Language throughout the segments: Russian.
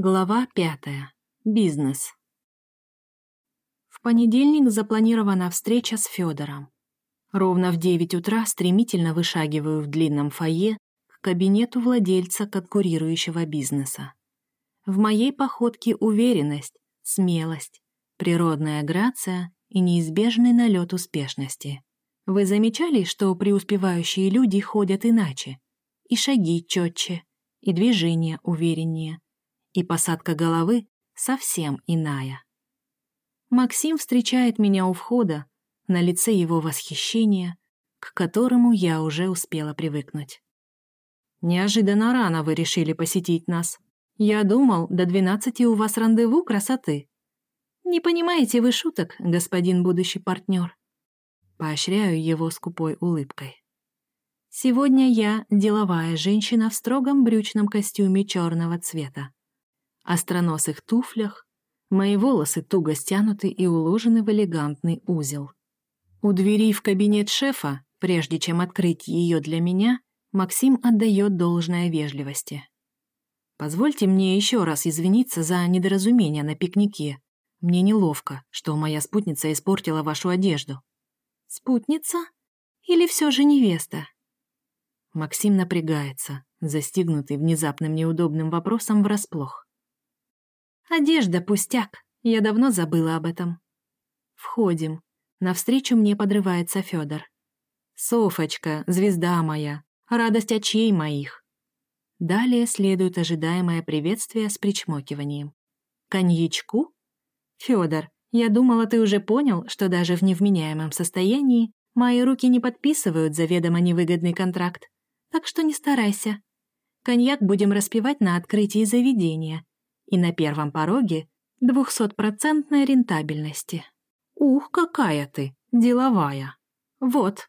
Глава пятая. Бизнес. В понедельник запланирована встреча с Федором. Ровно в 9 утра стремительно вышагиваю в длинном фойе к кабинету владельца конкурирующего бизнеса. В моей походке уверенность, смелость, природная грация и неизбежный налет успешности. Вы замечали, что преуспевающие люди ходят иначе? И шаги четче, и движения увереннее – и посадка головы совсем иная. Максим встречает меня у входа, на лице его восхищение, к которому я уже успела привыкнуть. «Неожиданно рано вы решили посетить нас. Я думал, до двенадцати у вас рандеву красоты». «Не понимаете вы шуток, господин будущий партнер?» Поощряю его скупой улыбкой. Сегодня я деловая женщина в строгом брючном костюме черного цвета остроносых туфлях, мои волосы туго стянуты и уложены в элегантный узел. У двери в кабинет шефа, прежде чем открыть ее для меня, Максим отдает должное вежливости. «Позвольте мне еще раз извиниться за недоразумение на пикнике. Мне неловко, что моя спутница испортила вашу одежду». «Спутница? Или все же невеста?» Максим напрягается, застигнутый внезапным неудобным вопросом врасплох. Одежда пустяк, я давно забыла об этом. Входим. Навстречу мне подрывается Федор. Софочка, звезда моя, радость очей моих. Далее следует ожидаемое приветствие с причмокиванием. Коньячку? Федор, я думала, ты уже понял, что даже в невменяемом состоянии мои руки не подписывают заведомо невыгодный контракт. Так что не старайся. Коньяк будем распивать на открытии заведения, и на первом пороге двухсотпроцентной рентабельности. Ух, какая ты, деловая. Вот.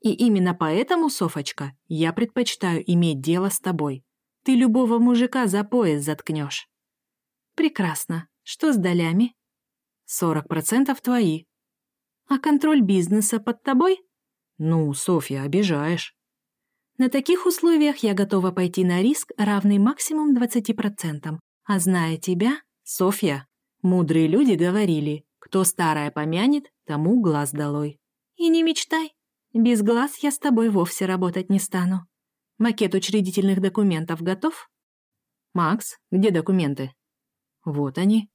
И именно поэтому, Софочка, я предпочитаю иметь дело с тобой. Ты любого мужика за пояс заткнешь. Прекрасно. Что с долями? Сорок процентов твои. А контроль бизнеса под тобой? Ну, Софья, обижаешь. На таких условиях я готова пойти на риск, равный максимум 20%, а зная тебя, Софья, мудрые люди говорили, кто старое помянет, тому глаз долой. И не мечтай, без глаз я с тобой вовсе работать не стану. Макет учредительных документов готов? Макс, где документы? Вот они.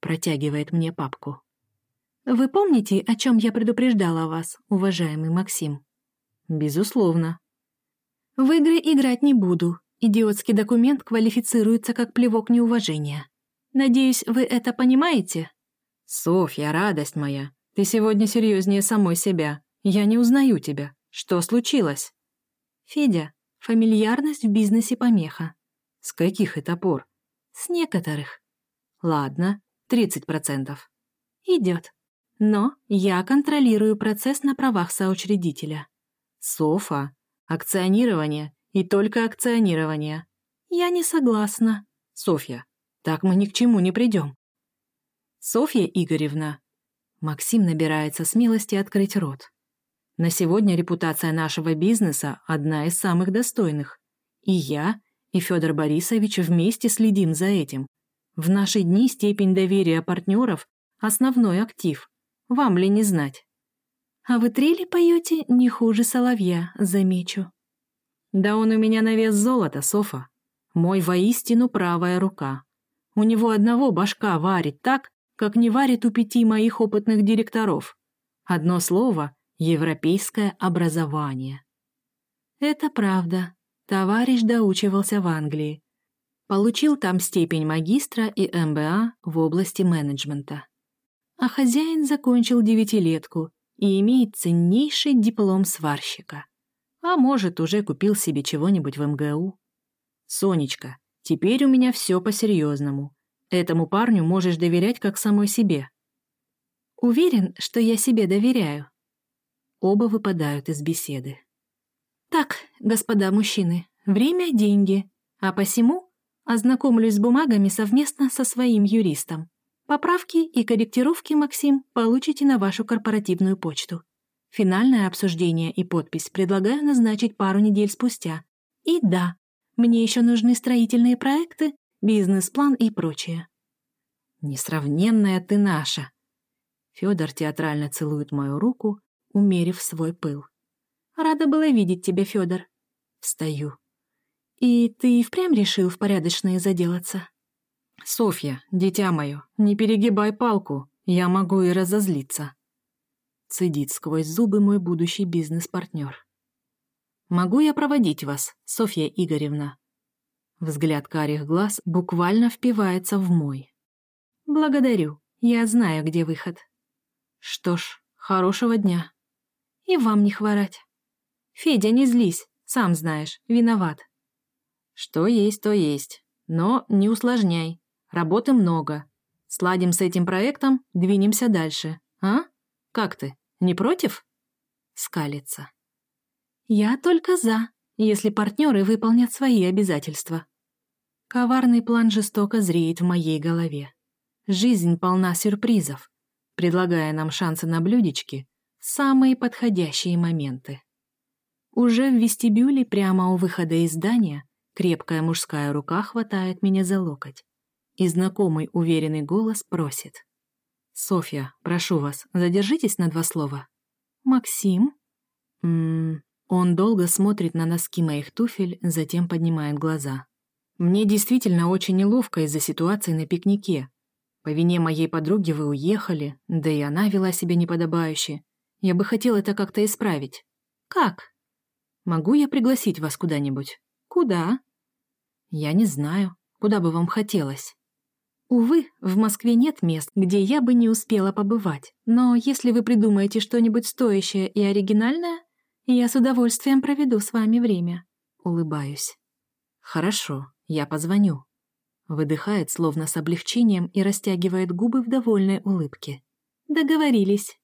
Протягивает мне папку. Вы помните, о чем я предупреждала вас, уважаемый Максим? Безусловно. В игры играть не буду, Идиотский документ квалифицируется как плевок неуважения. Надеюсь, вы это понимаете? Софья, радость моя, ты сегодня серьезнее самой себя. Я не узнаю тебя. Что случилось? Федя, фамильярность в бизнесе помеха. С каких это пор? С некоторых. Ладно, 30%. Идет. Но я контролирую процесс на правах соучредителя. Софа, акционирование и только акционирование. Я не согласна. Софья, так мы ни к чему не придем. Софья Игоревна. Максим набирается смелости открыть рот. На сегодня репутация нашего бизнеса одна из самых достойных. И я, и Федор Борисович вместе следим за этим. В наши дни степень доверия партнеров – основной актив. Вам ли не знать? А вы трели поете не хуже соловья, замечу. Да он у меня на вес золота, Софа. Мой воистину правая рука. У него одного башка варит так, как не варит у пяти моих опытных директоров. Одно слово — европейское образование. Это правда. Товарищ доучивался в Англии. Получил там степень магистра и МБА в области менеджмента. А хозяин закончил девятилетку и имеет ценнейший диплом сварщика. А может, уже купил себе чего-нибудь в МГУ. Сонечка, теперь у меня все по-серьезному. Этому парню можешь доверять как самой себе. Уверен, что я себе доверяю. Оба выпадают из беседы. Так, господа мужчины, время — деньги, а посему ознакомлюсь с бумагами совместно со своим юристом. Поправки и корректировки, Максим, получите на вашу корпоративную почту. Финальное обсуждение и подпись предлагаю назначить пару недель спустя. И да, мне еще нужны строительные проекты бизнес-план и прочее. Несравненная ты наша. Федор театрально целует мою руку, умерив свой пыл. Рада была видеть тебя, Федор. Встаю. И ты впрямь решил в порядочные заделаться? Софья, дитя мое, не перегибай палку, я могу и разозлиться. Цедит сквозь зубы мой будущий бизнес-партнер. Могу я проводить вас, Софья Игоревна? Взгляд карих глаз буквально впивается в мой. Благодарю, я знаю, где выход. Что ж, хорошего дня. И вам не хворать. Федя, не злись, сам знаешь, виноват. Что есть, то есть. Но не усложняй. Работы много. Сладим с этим проектом, двинемся дальше. А? Как ты, не против? Скалится. Я только за, если партнеры выполнят свои обязательства. Коварный план жестоко зреет в моей голове. Жизнь полна сюрпризов, предлагая нам шансы на блюдечки в самые подходящие моменты. Уже в вестибюле прямо у выхода из здания крепкая мужская рука хватает меня за локоть, и знакомый уверенный голос просит. «Софья, прошу вас, задержитесь на два слова». «Максим?» Ммм, он долго смотрит на носки моих туфель, затем поднимает глаза. «Мне действительно очень неловко из-за ситуации на пикнике. По вине моей подруги вы уехали, да и она вела себя неподобающе. Я бы хотел это как-то исправить». «Как?» Могу я пригласить вас куда-нибудь? Куда? Я не знаю. Куда бы вам хотелось? Увы, в Москве нет мест, где я бы не успела побывать. Но если вы придумаете что-нибудь стоящее и оригинальное, я с удовольствием проведу с вами время. Улыбаюсь. Хорошо, я позвоню. Выдыхает, словно с облегчением, и растягивает губы в довольной улыбке. Договорились.